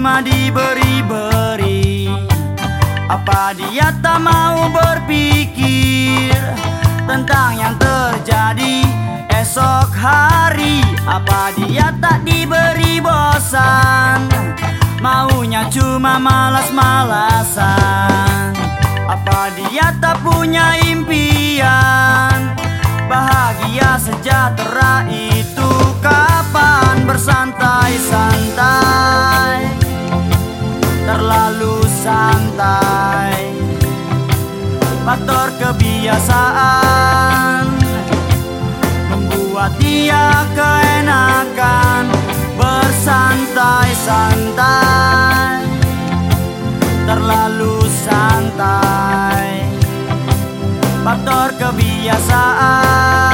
cuma diberi-beri. Apa dia tak mau berpikir Tentang yang terjadi esok hari? Apa dia tak diberi bosan? Maunya cuma malas-malasan. Apa dia tak punya impian? Bahagia sejahtera itu kapan bersantai-santai Terlalu santai. Faktor kebiasaan Membuat dia keenakan. Bersantai-santai Terlalu santai. Faktor kebiasaan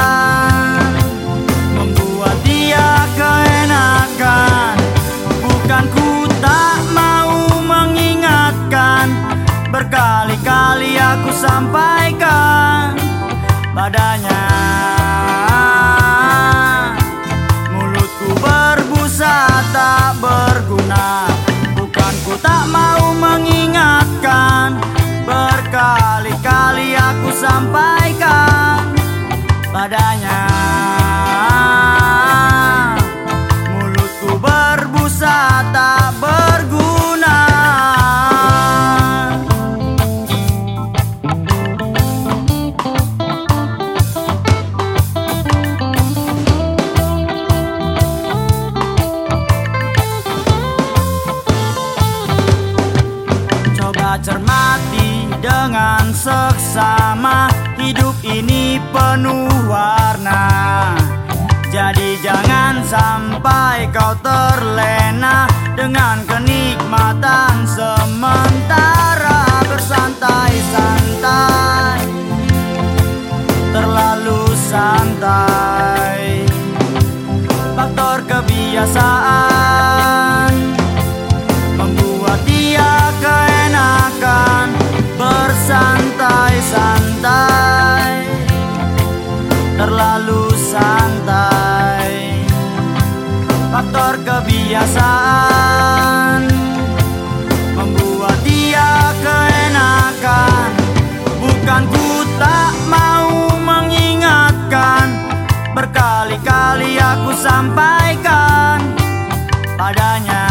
aku Coba cermati dengan seksama. Hidup ini penuh warna. Jadi jangan sampai kau terlena Dengan kenikmatan kebiasaan Membuat dia keenakan. Bukan ku tak mau mengingatkan Berkali-kali aku sampaikan Padanya.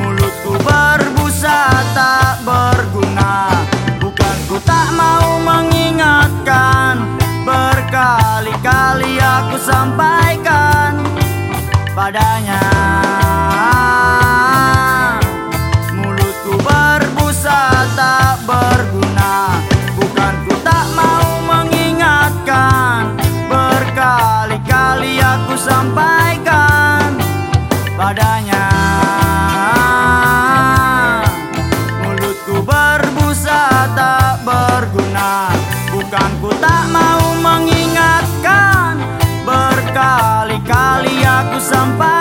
Mulutku berbusa tak berguna Bukan ku tak mau mengingatkan. Berkali-kali aku sampaikan Padanya. Mulutku berbusa tak berguna Bukan ku tak mau mengingatkan. Berkali-kali aku sampaikan mengingatkan Berkali-kali aku sampaikan